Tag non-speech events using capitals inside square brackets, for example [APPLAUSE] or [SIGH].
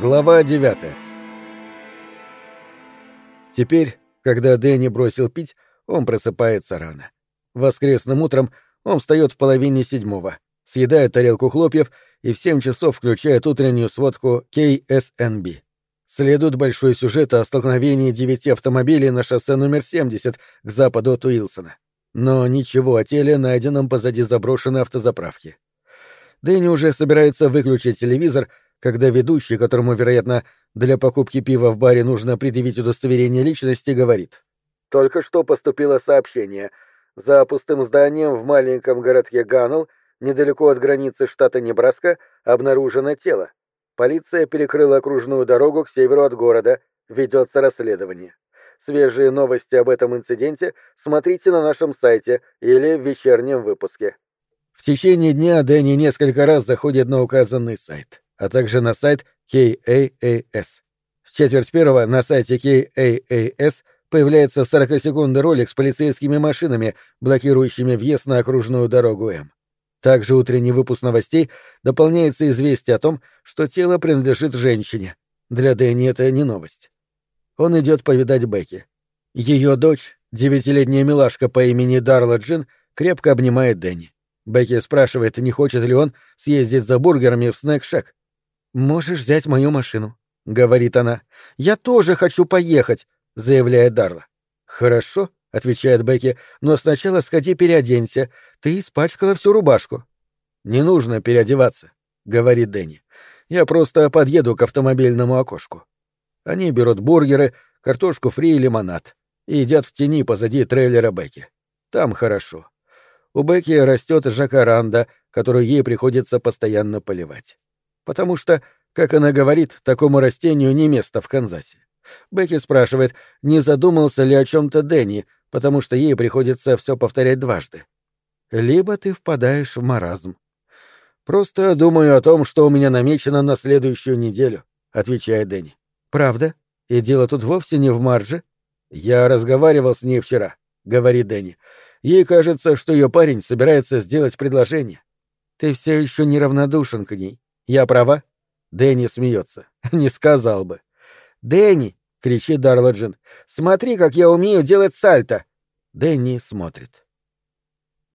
Глава 9 Теперь, когда Дэнни бросил пить, он просыпается рано. Воскресным утром он встает в половине седьмого, съедает тарелку хлопьев и в семь часов включает утреннюю сводку KSNB. Следует большой сюжет о столкновении девяти автомобилей на шоссе номер 70 к западу от Уилсона. Но ничего о теле, найденном позади заброшенной автозаправки. Дэнни уже собирается выключить телевизор, когда ведущий, которому, вероятно, для покупки пива в баре нужно предъявить удостоверение личности, говорит. «Только что поступило сообщение. За пустым зданием в маленьком городке Ганнелл, недалеко от границы штата Небраска, обнаружено тело. Полиция перекрыла окружную дорогу к северу от города. Ведется расследование. Свежие новости об этом инциденте смотрите на нашем сайте или в вечернем выпуске». В течение дня Дэнни несколько раз заходит на указанный сайт а также на сайт KAAS. В четверть первого на сайте KAAS появляется 40-секундный ролик с полицейскими машинами, блокирующими въезд на окружную дорогу М. Также утренний выпуск новостей дополняется известие о том, что тело принадлежит женщине. Для Дэнни это не новость. Он идет повидать Бекки. Ее дочь, девятилетняя милашка по имени Дарла Джин, крепко обнимает Дэнни. Бекки спрашивает, не хочет ли он съездить за бургерами в снэк-шек. «Можешь взять мою машину», — говорит она. «Я тоже хочу поехать», — заявляет Дарла. «Хорошо», — отвечает Бекки, — «но сначала сходи переоденься. Ты испачкала всю рубашку». «Не нужно переодеваться», — говорит Дэнни. «Я просто подъеду к автомобильному окошку». Они берут бургеры, картошку фри и лимонад и едят в тени позади трейлера Бекки. Там хорошо. У Бекки растет жакаранда, которую ей приходится постоянно поливать потому что, как она говорит, такому растению не место в Канзасе. Бекки спрашивает, не задумался ли о чем-то Дэнни, потому что ей приходится все повторять дважды. Либо ты впадаешь в маразм. Просто думаю о том, что у меня намечено на следующую неделю, отвечает Дэнни. Правда? И дело тут вовсе не в марже. Я разговаривал с ней вчера, говорит Дэнни. Ей кажется, что ее парень собирается сделать предложение. Ты все еще неравнодушен к ней. Я права? Дэнни смеется. [LAUGHS] Не сказал бы. Дэнни! кричит Дарладжин. Смотри, как я умею делать сальто! Дэнни смотрит.